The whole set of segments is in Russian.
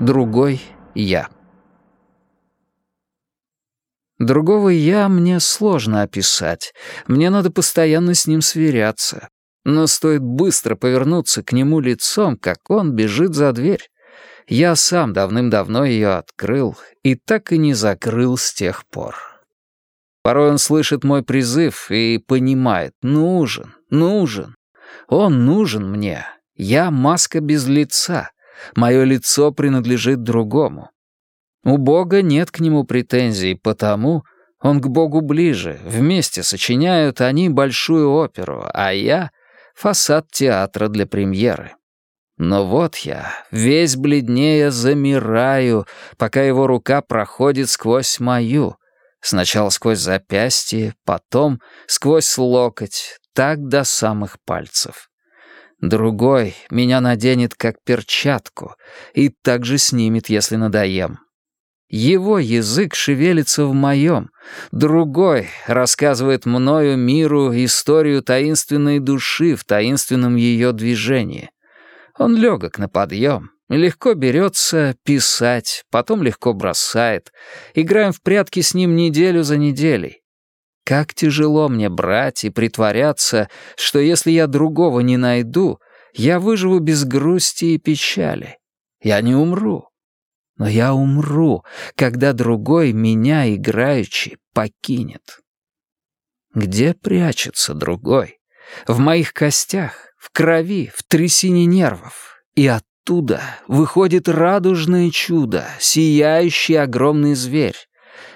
Другой я. Другого «я» мне сложно описать. Мне надо постоянно с ним сверяться. Но стоит быстро повернуться к нему лицом, как он бежит за дверь. Я сам давным-давно ее открыл и так и не закрыл с тех пор. Порой он слышит мой призыв и понимает, нужен, нужен. Он нужен мне. Я маска без лица. Мое лицо принадлежит другому. У Бога нет к нему претензий, потому он к Богу ближе. Вместе сочиняют они большую оперу, а я — фасад театра для премьеры. Но вот я, весь бледнее, замираю, пока его рука проходит сквозь мою. Сначала сквозь запястье, потом сквозь локоть, так до самых пальцев. Другой меня наденет как перчатку и также снимет, если надоем. Его язык шевелится в моем, другой рассказывает мною миру историю таинственной души в таинственном ее движении. Он легок на подъем, легко берется писать, потом легко бросает. Играем в прятки с ним неделю за неделей. Как тяжело мне брать и притворяться, что если я другого не найду, я выживу без грусти и печали. Я не умру. Но я умру, когда другой меня, играючи, покинет. Где прячется другой? В моих костях, в крови, в трясине нервов. И оттуда выходит радужное чудо, сияющий огромный зверь.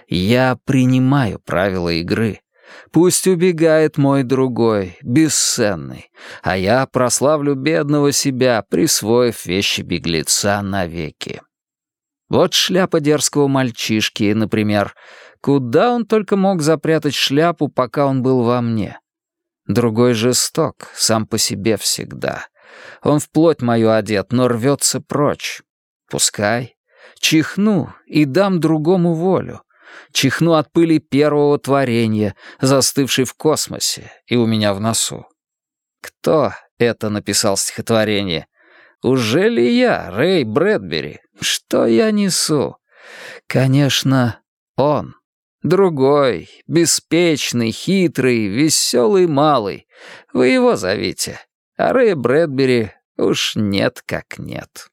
Я принимаю правила игры. Пусть убегает мой другой, бесценный, а я прославлю бедного себя, присвоив вещи беглеца навеки. Вот шляпа дерзкого мальчишки, например. Куда он только мог запрятать шляпу, пока он был во мне? Другой жесток, сам по себе всегда. Он вплоть мою одет, но рвется прочь. Пускай. Чихну и дам другому волю. Чихну от пыли первого творения, застывшей в космосе и у меня в носу. Кто это написал стихотворение? Уже ли я, Рэй Брэдбери? Что я несу? Конечно, он. Другой, беспечный, хитрый, веселый малый. Вы его зовите. А Рэя Брэдбери уж нет как нет.